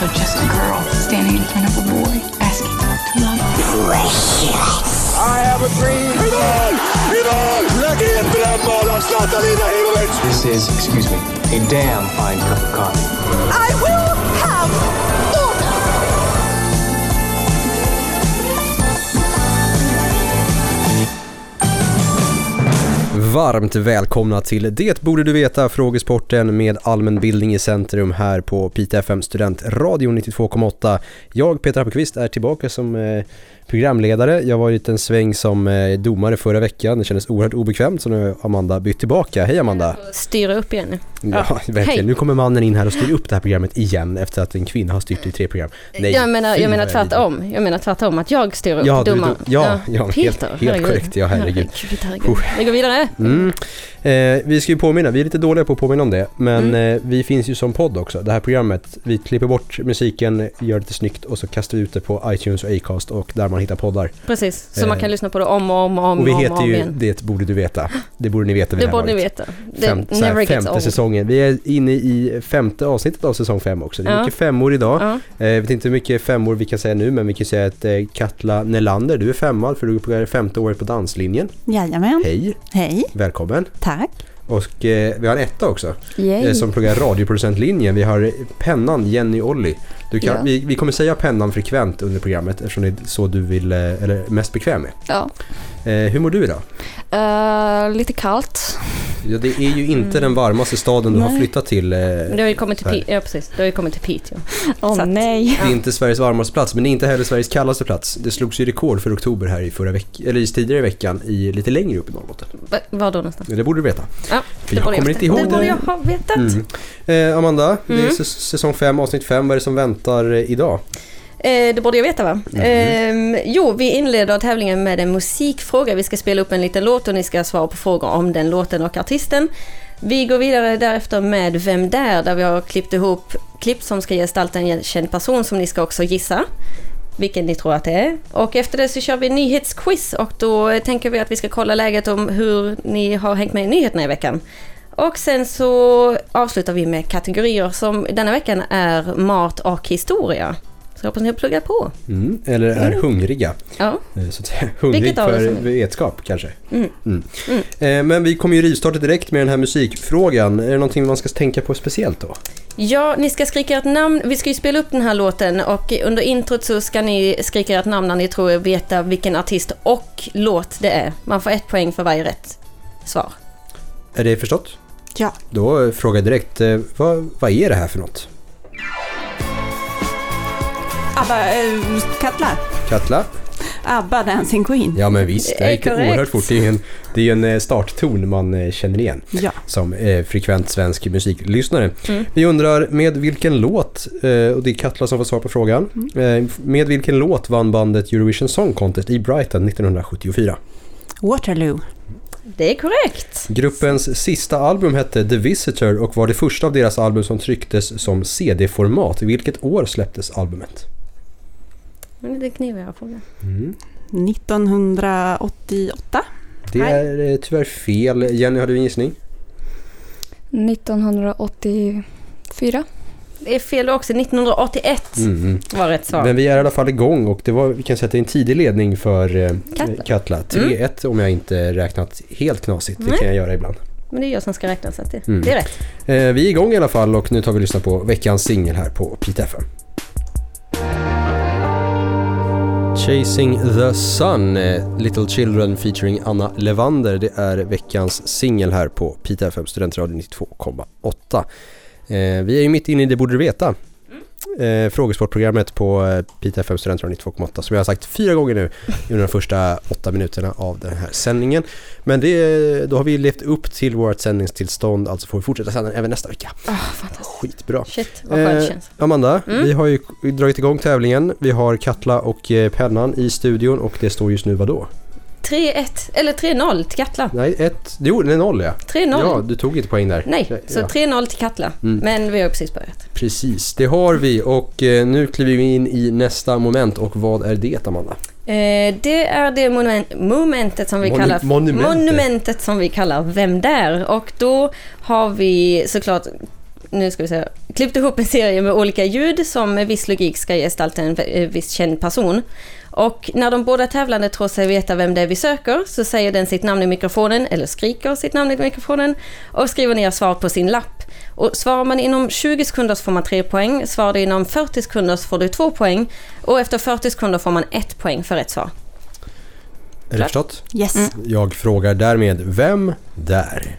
also just a girl standing in front of a boy asking to love her. I have a dream. Idag! Idag! Lägg in brännbollens Zlatan Ibrahimovic! This is, excuse me, a damn fine cup of coffee. I will have Varmt välkomna till Det borde du veta, frågesporten med allmänbildning i centrum här på Pite FM Studentradio 92,8. Jag, Peter Appelqvist, är tillbaka som eh, programledare. Jag var en sväng som eh, domare förra veckan. Det kändes oerhört obekvämt så nu har Amanda bytt tillbaka. Hej Amanda! styra upp igen nu. Ja, verkligen. hej. Nu kommer mannen in här och styr upp det här programmet igen efter att en kvinna har styrt i tre program. Nej, jag menar, jag menar tvärtom. Jag menar tvärtom att jag styr upp Ja, domaren. du- ja, ja, helt- helt herregud. korrekt. Ja, herregud. herregud. Vi går vidare. Mm. Eh, vi ska ju påminna, vi är lite dåliga på att påminna om det, men Mm. eh, vi finns ju som podd också. Det här programmet, vi klipper bort musiken, gör det lite snyggt och så kastar vi ut det på iTunes och Acast och där man hittar poddar. Precis, så Eh. man kan lyssna på det om och om och om och vi om, heter om ju igen. Det borde du veta. Det borde ni veta Det borde ni veta. Det Fem, så här, femte old. säsongen. Vi är inne i femte avsnittet av säsong fem också. Det är Ja. mycket femmor idag. Ja. Eh, Jag vet inte hur mycket femmor vi kan säga nu, men vi kan säga att eh, Katla Nelander, du är femma för du är på det femte året på danslinjen. Jajamän. Hej, Hej. välkommen. Tack. Och eh, vi har en etta också. Eh, som pluggar radioproducentlinjen. Vi har pennan Jenny Olli. Du kan, Ja. vi, vi kommer säga pennan frekvent under programmet eftersom det är så du vill, eh, eller mest bekväm med. Ja. Eh, hur mår du idag? Eh, lite kallt. Ja, det är ju inte den varmaste staden du har Nej. flyttat till. Eh, Du har ju kommit till. Pi- ja, precis. Du har ju kommit till Piteå. Åh att- nej. Det är inte Sveriges varmaste plats, men det är inte heller Sveriges kallaste plats. Det slogs ju rekord för oktober här i förra veckan, eller i tidigare i veckan, i lite längre upp i Norrbotten. Va- Var då någonstans? Det borde du veta. Ja, För jag borde kommer veta. inte ihåg Det borde det. jag ha vetat. Mm. Eh, Amanda, det är Mm. säs- säsong 5, avsnitt 5. Vad är det som väntar eh, idag? Eh, det borde jag veta va? Mhm. Eh, jo, vi inleder tävlingen med en musikfråga. Vi ska spela upp en liten låt och ni ska svara på frågor om den låten och artisten. Vi går vidare därefter med Vem där? Där vi har klippt ihop klipp som ska gestalta en känd person som ni ska också gissa. Vilken ni tror att det är. Och efter det så kör vi nyhetsquiz och då tänker vi att vi ska kolla läget om hur ni har hängt med i nyheterna i veckan. Och sen så avslutar vi med kategorier som denna veckan är mat och historia. Så jag hoppas ni har pluggat på. Mm. Eller är hungriga. Ja. Eh, Så att säga, hungrig för vetskap kanske. Mm. Mm. Mm. Eh, Men vi kommer ju rivstarta direkt med den här musikfrågan. Är det någonting man ska tänka på speciellt då? Ja, ni ska skrika ert namn. Vi ska ju spela upp den här låten och under introt så ska ni skrika ert namn när ni tror er veta vilken artist och låt det är. Man får ett poäng för varje rätt svar. Är det förstått? Ja. Då frågar jag direkt, eh, vad, vad är det här för något? ABBA, äh, Katla. Katla? ABBA Dancing Queen. Ja men visst, det gick korrekt. oerhört fort. Det är ju en, det är en eh, startton man eh, känner igen Ja. som eh, frekvent svensk musiklyssnare. Mm. Vi undrar med vilken låt, eh, och det är Katla som får svar på frågan, Mm. eh, med vilken låt vann bandet Eurovision Song Contest i Brighton 1974? Waterloo. Det är korrekt. Gruppens sista album hette The Visitor och var det första av deras album som trycktes som CD-format. Vilket år släpptes albumet? Men det är knivigare fråga. 1988. Det Nej. är eh, tyvärr fel. Jenny, har du en gissning? 1984. Det är fel också. 1981 Mm. var rätt svar. Men vi är i alla fall igång och det var, vi kan det är en tidig ledning för eh, Katla. Katla. 3-1 om jag inte räknat helt knasigt. Det Nej. kan jag göra ibland. Men det är jag som ska räkna så att det, Mm. det är rätt. Eh, vi är igång i alla fall och nu tar vi och lyssnar på veckans singel här på Pite FM. Chasing the Sun, eh, Little Children featuring Anna Levander. Det är veckans singel här på Pite FM, Studentradio 92,8. Eh, vi är ju mitt inne i Det borde du veta. Eh, frågesportprogrammet på eh, Pite FM Studentradio 92,8 som jag har sagt fyra gånger nu under de första åtta minuterna av den här sändningen. Men det, då har vi levt upp till vårt sändningstillstånd, alltså får vi fortsätta sända även nästa vecka. Oh. Skitbra. Shit, vad skönt det Eh. Amanda, Mm. vi har ju dragit igång tävlingen. Vi har Katla och eh, Pennan i studion och det står just nu vad då? 3-1, eller 3-0 till Katla. Nej, ett... Jo, det är noll ja. 3-0. Ja, du tog inte poäng där. Nej, så ja, 3-0 till Katla. Mm. Men vi har precis börjat. Precis, det har vi och eh, nu kliver vi in i nästa moment och vad är det Amanda? Eh, det är det monument, momentet som vi Monu- kallar... monumentet. monumentet som vi kallar Vem där? Och då har vi såklart, nu ska vi se, klippt ihop en serie med olika ljud som med viss logik ska gestalta en eh, viss känd person. Och när de båda tävlande tror sig veta vem det är vi söker så säger den sitt namn i mikrofonen eller skriker sitt namn i mikrofonen och skriver ner svaret på sin lapp. Och svarar man inom 20 sekunder så får man 3 poäng, svarar du inom 40 sekunder så får du 2 poäng och efter 40 sekunder får man 1 poäng för rätt svar. Är det förstått? Yes. Jag frågar därmed, vem där?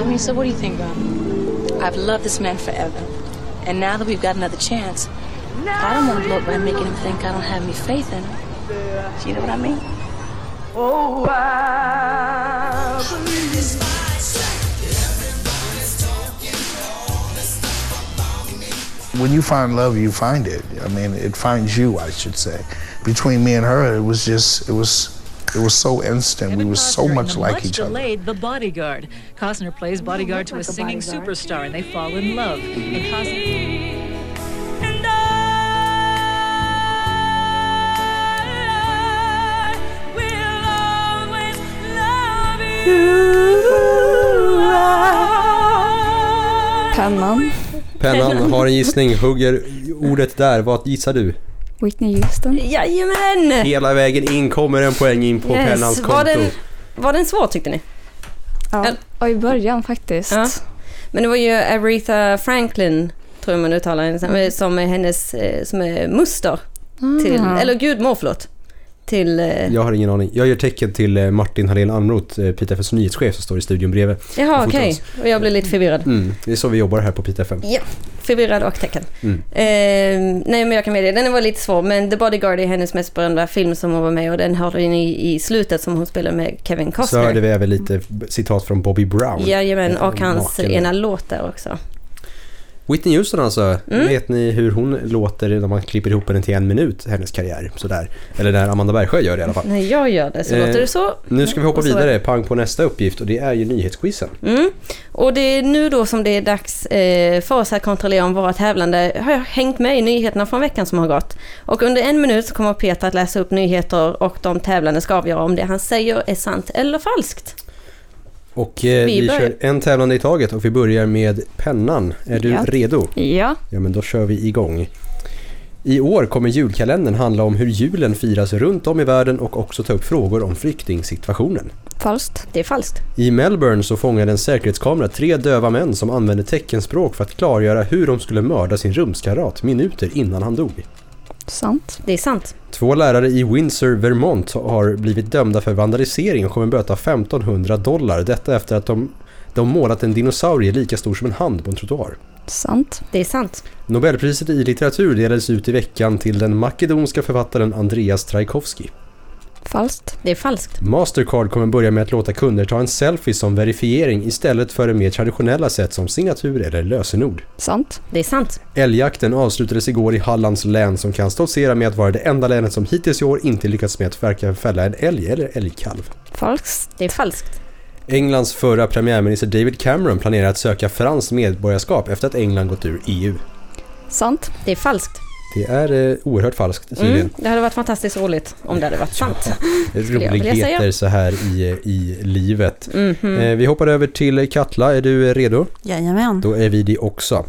I mean, so what do you think, Rob? I've loved this man forever. And now that we've got another chance, I don't want to blow it by making him think I don't have any faith in him. You know what I mean? Oh, I believe. When you find love, you find it. I mean, it finds you, I should say. Between me and her, it was just, it was, it was so instant. We were so much like each other. delayed The Bodyguard. Costner plays bodyguard to a singing superstar, and they fall in love. And Costner. And I will always love you. Pennan. Pennan har en gissning, hugger ordet där. Vad gissar du? Whitney Houston. Jajamän! Hela vägen in kommer en poäng in på Pennans konto. Var den, var den svår tyckte ni? Ja. Och i början faktiskt. Ja. Men det var ju Aretha Franklin, tror jag man uttalar henne, som- som är hennes, eh, som är muster till, Ah. eller gudmor förlåt, till, eh, Jag har ingen aning. Jag gör tecken till eh, Martin Hallén Almroth, eh, Pita FMs nyhetschef som står i studion bredvid. jaha okej, oss. och jag blev lite förvirrad. Mm, det är så vi jobbar här på Pita FM. Ja, förvirrad och tecken. Mm. Eh, nej men jag kan medge, den var lite svår men The Bodyguard är hennes mest berömda film som hon var med och den hörde ni i slutet som hon spelade med Kevin Så Costner. hörde vi även lite citat från Bobby Brown. Jajamän, och hans ena låt där också. Whitney Houston alltså. Mm. Vet ni hur hon låter när man klipper ihop henne till en minut, hennes karriär? Sådär. Eller när Amanda Bergsjö gör det i alla fall. När jag gör det så Eh, låter det så. Nu ska vi hoppa vidare, pang på nästa uppgift och det är ju nyhetsquizen. Mm. Och det är nu då som det är dags eh, för oss att kontrollera om våra tävlande har hängt med i nyheterna från veckan som har gått. Och under en minut så kommer Peter att läsa upp nyheter och de tävlande ska avgöra om det han säger är sant eller falskt. Och eh, vi, Vi kör en tävlande i taget och vi börjar med pennan. Är du Ja. redo? Ja. Ja men då kör vi igång. I år kommer julkalendern handla om hur julen firas runt om i världen och också ta upp frågor om flyktingsituationen. Falskt. Det är falskt. I Melbourne så fångade en säkerhetskamera tre döva män som använde teckenspråk för att klargöra hur de skulle mörda sin rumskamrat minuter innan han dog. Sant. Det är sant. Två lärare i Windsor, Vermont har blivit dömda för vandalisering och kommer böta 1500 dollar. Detta efter att de, de målat en dinosaurie lika stor som en hand på en trottoar. Sant. Det är sant. Nobelpriset i litteratur delades ut i veckan till den makedonska författaren Andreas Trajkovskij. Falskt. Det är falskt. Mastercard kommer börja med att låta kunder ta en selfie som verifiering istället för det mer traditionella sätt som signatur eller lösenord. Sant. Det är sant. Älgjakten avslutades igår i Hallands län som kan stoltsera med att vara det enda länet som hittills i år inte lyckats med att verka fälla en älg eller älgkalv. Falskt. Det är falskt. Englands förra premiärminister David Cameron planerar att söka franskt medborgarskap efter att England gått ur EU. Sant. Det är falskt. Det är eh, oerhört falskt tydligen. Mm. Det hade varit fantastiskt roligt om det hade varit sant. vilja Roligheter så här i, i livet. Mhm. Eh, vi hoppar över till Katla. Är du redo? Jajamän. Då är vi det också.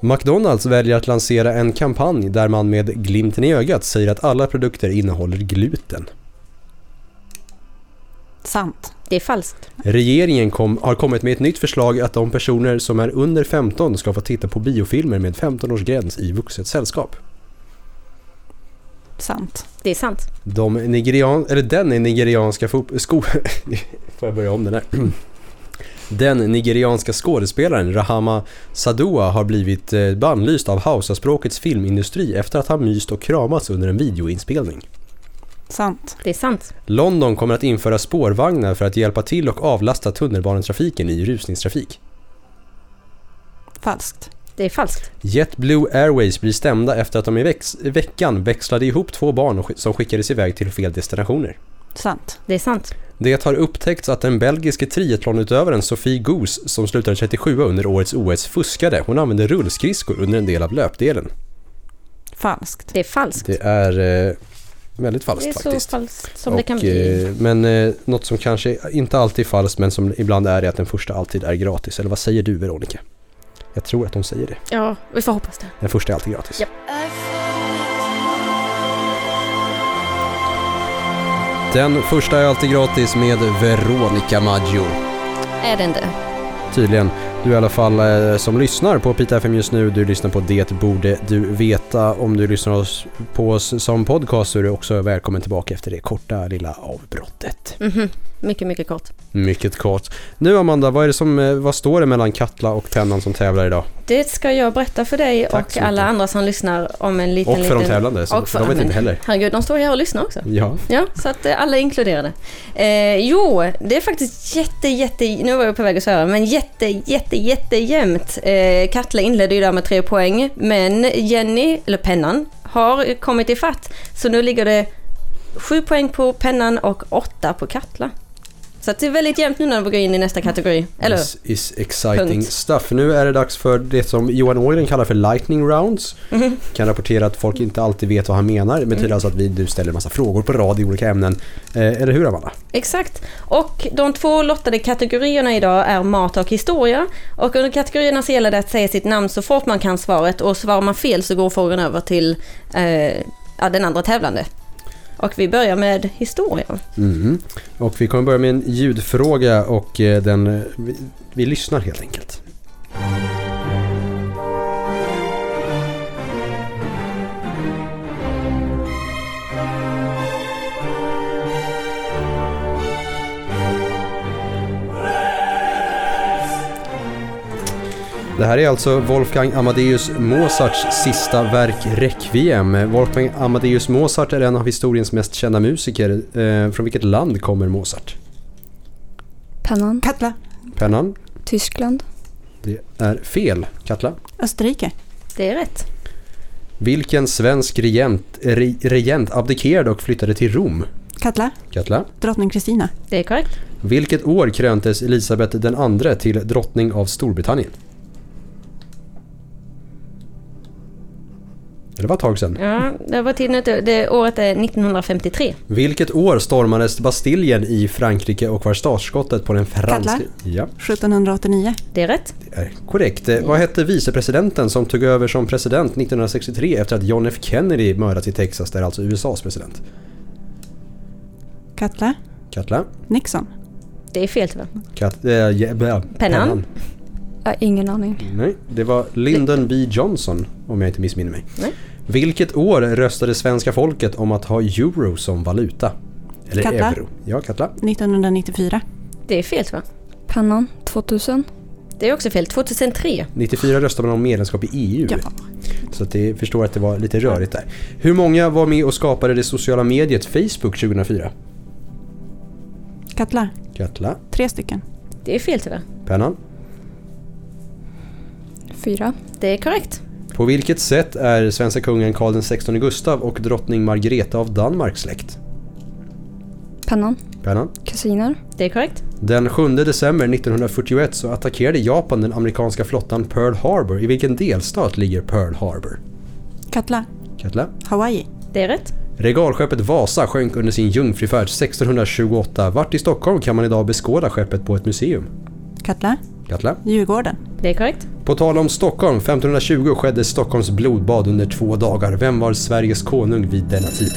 McDonalds väljer att lansera en kampanj där man med glimten i ögat säger att alla produkter innehåller gluten. Sant. Det är falskt. Regeringen kom, har kommit med ett nytt förslag att de personer som är under 15 ska få titta på biofilmer med 15-årsgräns i vuxet sällskap. Sant. Det är sant. De nigerian, eller den nigerianska sko, Får jag börja om den här? Den nigerianska skådespelaren Rahama Sadua har blivit eh, bannlyst av Hausaspråkets filmindustri efter att han myst och kramats under en videoinspelning. Sant. Det är sant. London kommer att införa spårvagnar för att hjälpa till och avlasta tunnelbanetrafiken i rusningstrafik. Falskt. Det är falskt. JetBlue Airways blir stämda efter att de i vex- i veckan växlade ihop två barn och sk- som skickades iväg till fel destinationer. Sant. Det är sant. Det har upptäckts att den belgiske triathlonutövaren Sophie Goos som slutade 37 under årets OS fuskade. Hon använde rullskridskor under en del av löpdelen. Falskt. Det är falskt. Det är eh, väldigt falskt det är så faktiskt. falskt som det kan Och, bli. eh, Men eh, något som kanske inte alltid är falskt men som ibland är det att den första alltid är gratis. Eller vad säger du Veronica? Jag tror att hon säger det. Ja, vi får hoppas det. Den första är alltid gratis. Japp. Den första är alltid gratis med Veronica Maggio. Är det inte? Tydligen. Du i alla fall eh, som lyssnar på Pita FM just nu, du lyssnar på Det borde du veta. Om du lyssnar på oss som podcast så är du också välkommen tillbaka efter det korta lilla avbrottet. Mhm. Mycket, mycket kort. Mycket kort. Nu Amanda, vad, är det som, eh, vad står det mellan Katla och Pennan som tävlar idag? Det ska jag berätta för dig Tack och alla mycket. andra som lyssnar om en liten... Och för de liten... tävlande, så och för, de vet men inte heller. Herregud, de står här och lyssnar också. Ja. Ja, så att eh, alla är inkluderade. Eh, jo, det är faktiskt jätte, jätte, nu var jag på väg att svära, men jätte, jätte, jätte jämnt. Eh, Katla inledde ju där med tre poäng, men Jenny, eller Pennan, har kommit i fatt. Så nu ligger det sju poäng på Pennan och åtta på Katla. Så det är väldigt jämnt nu när vi går in i nästa kategori. Eller This is exciting Punkt. stuff. Nu är det dags för det som Johan Ågren kallar för lightning rounds. Mhm. Kan rapportera att folk inte alltid vet vad han menar. Det betyder Mm. alltså att vi du ställer en massa frågor på rad i olika ämnen. Eh, eller hur Amanda? Exakt. Och de två lottade kategorierna idag är mat och historia. Och under kategorierna så gäller det att säga sitt namn så fort man kan svaret och svarar man fel så går frågan över till eh, den andra tävlande. Och vi börjar med historia. Mm. Och vi kommer börja med en ljudfråga och eh, den, vi, vi lyssnar helt enkelt. Det här är alltså Wolfgang Amadeus Mozarts sista verk Requiem. Wolfgang Amadeus Mozart är en av historiens mest kända musiker. Eh, från vilket land kommer Mozart? Pennan. Katla. Pennan? Tyskland. Det är fel. Katla? Österrike. Det är rätt. Vilken svensk regent, re, regent abdikerade och flyttade till Rom? Katla. Katla? Drottning Kristina. Det är korrekt. Vilket år kröntes Elisabeth den andre till drottning av Storbritannien? Det var ett tag sedan. Ja, det var tiden ute. Det året är 1953. Vilket år stormades Bastiljen i Frankrike och var startskottet på den franska... Ja, 1789. Det är rätt. det är korrekt. Eh, Vad hette vicepresidenten som tog över som president 1963 efter att John F Kennedy mördats i Texas, där alltså USAs president? Katla. Katla? Nixon. Det är fel tyvärr. Kat, äh, ja, Pennan. Har ingen aning. Nej, det var Lyndon B Johnson om jag inte missminner mig. Nej. Vilket år röstade svenska folket om att ha euro som valuta? Eller Katla. euro. Ja, Katla. 1994. Det är fel tyvärr. Pennan. 2000. Det är också fel. 2003. 94 röstade man om medlemskap i EU. Ja. Så att det förstår att det var lite rörigt där. Hur många var med och skapade det sociala mediet Facebook 2004? Katla. Katla. Tre stycken. Det är fel tyvärr. Pennan. Fyra. Det är korrekt. På vilket sätt är svenska kungen Karl XVI Gustav och drottning Margareta av Danmark släkt? Pennan. Pennan. Kusiner. Det är korrekt. Den 7 december 1941 så attackerade Japan den amerikanska flottan Pearl Harbor. I vilken delstat ligger Pearl Harbor? Katla. Katla? Hawaii. Det är rätt. Regalskeppet Vasa sjönk under sin jungfrufärd 1628. Vart i Stockholm kan man idag beskåda skeppet på ett museum? Katla. Katla? Djurgården. Det är korrekt. På tal om Stockholm, 1520 skedde Stockholms blodbad under två dagar. Vem var Sveriges konung vid denna tid?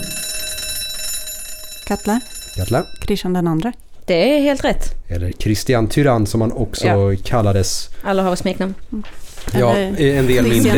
Katla. Katla? Kristian den andre. Det är helt rätt. Eller Kristian Tyrann som han också Ja. kallades. Alla har smeknamn. Ja, Eller en del mindre.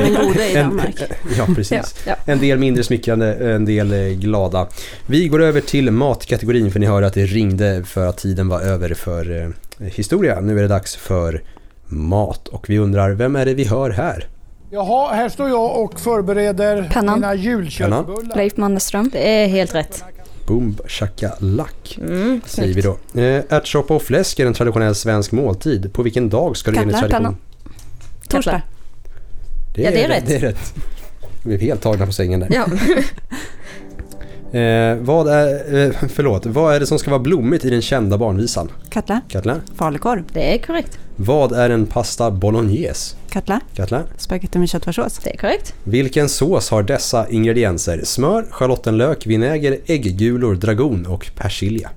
en- Danmark. Ja, precis. Ja, ja. En del mindre smickrande, en del eh, glada. Vi går över till matkategorin för ni hör att det ringde för att tiden var över för eh, historia. Nu är det dags för mat och vi undrar, vem är det vi hör här? Jaha, här står jag och förbereder Pennan. mina julköttbullar. Leif Mannerström. Det är helt rätt. Boom shakalak Mm, säger vi då. Eh, ärtsoppa och fläsk är en traditionell svensk måltid. På vilken dag ska det enligt tradition? Torsdag. Ja, det är rätt. Det är rätt. Vi är helt tagna på sängen där. Ja. Eh, vad är, eh, förlåt, vad är det som ska vara blommigt i den kända barnvisan? Katla. Katla? Falukorv. Det är korrekt. Vad är en pasta bolognese? Katla. Katla? Spagetti med köttfärssås. Det är korrekt. Vilken sås har dessa ingredienser? Smör, schalottenlök, vinäger, ägggulor, dragon och persilja?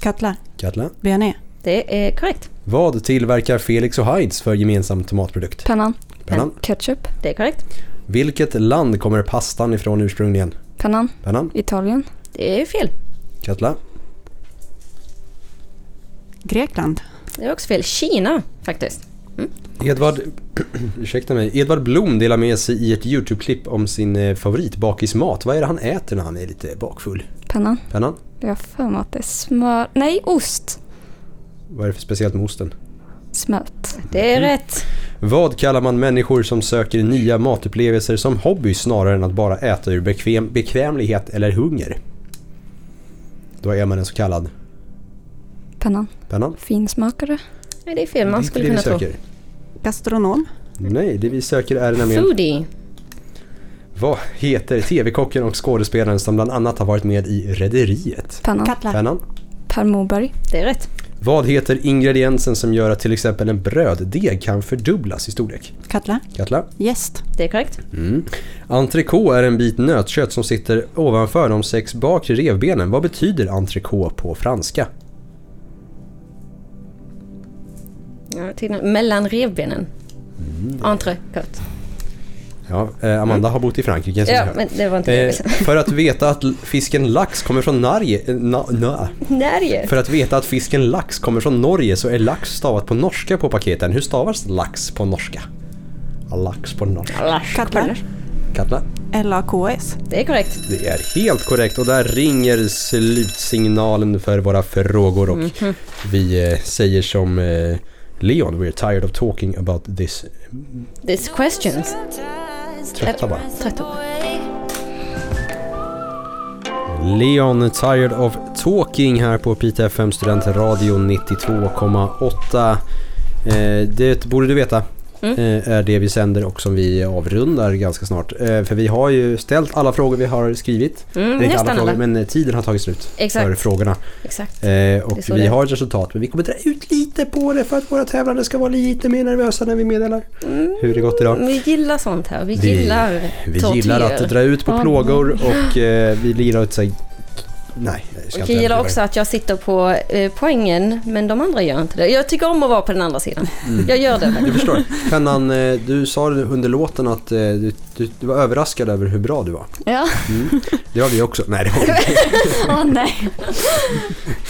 Katla. Katla? Bearnaise. Det är korrekt. Vad tillverkar Felix och Heids för gemensam tomatprodukt? Pennan. Pennan? Ketchup. Det är korrekt. Vilket land kommer pastan ifrån ursprungligen? Pennan. Pennan? Italien. Det är fel. Katla? Grekland. Det är också fel. Kina faktiskt. Edvard, ursäkta mig, Edvard Blom delar med sig i ett YouTube-klipp om sin eh, favoritbakismat. Vad är det han äter när han är lite bakfull? Pennan. Pennan? Jag har för mig att det är smör. Nej, ost. Vad är det för speciellt med osten? Smält. Det är rätt. Vad kallar man människor som söker nya matupplevelser som hobby snarare än att bara äta ur bekväm, bekvämlighet eller hunger? Då är man en så kallad Pennan. pennan. Finsmakare. Nej, det är fel. Man Det är inte skulle kunna tro. söker. Gastronom. Nej, det vi söker är nämligen... Foodie. Vad heter TV-kocken och skådespelaren som bland annat har varit med i Rederiet? Pennan. Katla. Pennan. Per Morberg. Det är rätt. Vad heter ingrediensen som gör att till exempel en bröddeg kan fördubblas i storlek? Katla. Katla? Jäst. Det är korrekt. Mm. Entrecote är en bit nötkött som sitter ovanför de sex bakre revbenen. Vad betyder entrecote på franska? Mellan revbenen. Mm. Entrecote. Ja, eh, Amanda har bott i Frankrike. så Ja, men det var inte det Eh, för att veta att fisken lax kommer från Norge... eh, Na, na. Norge. För att veta att fisken lax kommer från Norge så är lax stavat på norska på paketen. Hur stavas lax på norska? Lax på norska. Katla. Katla? L-A-K-S. Det är korrekt. Det är helt korrekt och där ringer slutsignalen för våra frågor och Mhm. vi eh, säger som eh, Leon, we're tired of talking about this. This questions. Trötta bara. Trötta. Leon, tired of talking här på Piteå FM Studentradio 92,8. Eh, det borde du veta. Mm. Eh, är det vi sänder och som vi avrundar ganska snart. Eh, för vi har ju ställt alla frågor vi har skrivit. Mm, inte alla frågor, alla. men eh, tiden har tagit slut Exakt. för frågorna. Exakt. Och vi har ett resultat men vi kommer dra ut lite på det för att våra tävlande ska vara lite mer nervösa när vi meddelar hur det gått idag. Vi gillar sånt här. Vi, Vi- gillar Vi tortyr. gillar att dra ut på plågor och vi gillar att. Nej, jag ska jag gillar också att jag sitter på eh, poängen, men de andra gör inte det. Jag tycker om att vara på den andra sidan. Jag gör det. Jag förstår. Pennan, eh, du sa under låten att eh, du, du, du var överraskad över hur bra du var. Ja. Mm. Det var vi också. Nej, det var vi inte. Åh nej.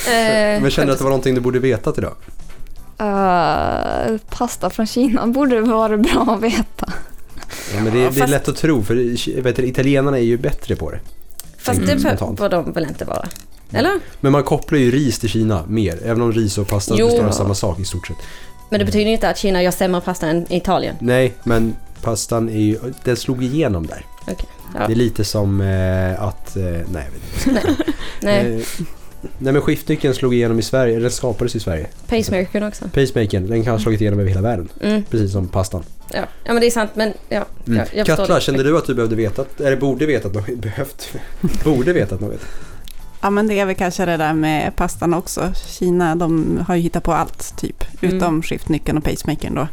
Eh, Men kände du att det var någonting du borde veta idag? Uh, pasta från Kina borde vara bra att veta. Ja, men det, det är lätt att tro för vet du, italienarna är ju bättre på det. Fast tänker det får de väl inte vara? Eller? Men man kopplar ju ris till Kina mer, även om ris och pasta Jo. består av samma sak i stort sett. Men det betyder inte att Kina gör sämre pasta än Italien. Nej, men pastan är ju, den slog igenom där. Okej. Ja. Det är lite som eh, att, eh, nej jag vet inte. Nej. Eh, nej men skiftnyckeln slog igenom i Sverige, den skapades i Sverige. Pacemakern också. Pacemakern, den kan ha slagit igenom över hela världen. Mm. Precis som pastan. Ja. ja, men det är sant. Men ja, Mm. ja jag förstår Katla, kände du att du behövde veta, att- eller borde veta att något, behövt, borde veta att något? Ja men det är väl kanske det där med pastan också. Kina de har ju hittat på allt typ. Mm. Utom skiftnyckeln och pacemakern då.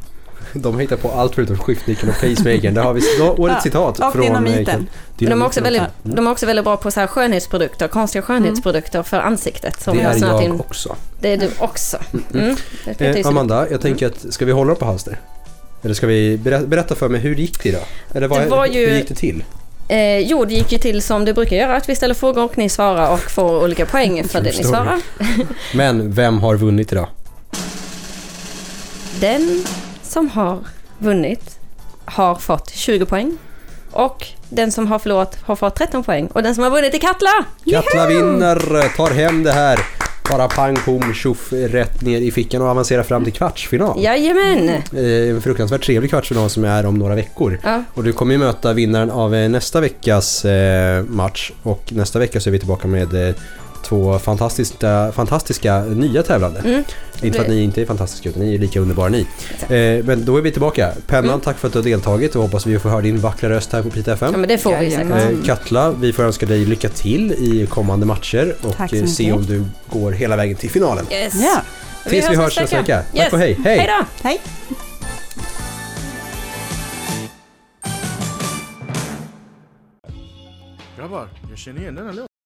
De hittar på allt förutom skiftnyckeln och pacemakern. Där har vi årets Ja, citat och från... eh, dynamiten. Men de är, också väldigt, Mm. de är också väldigt bra på så här skönhetsprodukter, konstiga skönhetsprodukter för ansiktet. Som Det har är jag in. också. Det är du också. Mm. Jag Eh. Amanda, jag tänker att, ska vi hålla på halster? Eller ska vi berätta, för mig, hur gick det idag? Eller vad, Det var ju- hur gick det till? Eh, jo, det gick ju till som det brukar göra, att vi ställer frågor och ni svarar och får olika poäng för det ni svarar. Men vem har vunnit idag? Den som har vunnit har fått 20 poäng. Och den som har förlorat har fått 13 poäng. Och den som har vunnit är Katla! Katla vinner, tar hem det här. Bara pang, pom, tjoff, rätt ner i fickan och avancerar fram till kvartsfinal. Jajamän! Eh, En fruktansvärt trevlig kvartsfinal som är om några veckor. Ja. Och du kommer ju möta vinnaren av eh, nästa veckas eh, match och nästa vecka så är vi tillbaka med två fantastiska, fantastiska nya tävlande. Mm. Inte för att ni inte är fantastiska utan ni är lika underbara ni. Eh, men då är vi tillbaka. Pennan, Mm. tack för att du har deltagit och hoppas vi får höra din vackra röst här på Pita FM. Ja men det får vi säkert. Eh, Katla, vi får önska dig lycka till i kommande matcher och eh, se om du går hela vägen till finalen. Yes. Ja. Tills vi hörs nästa vecka. Tack och hej. Hej! Hej då! Hej! Grabbar, jag känner igen denna låt.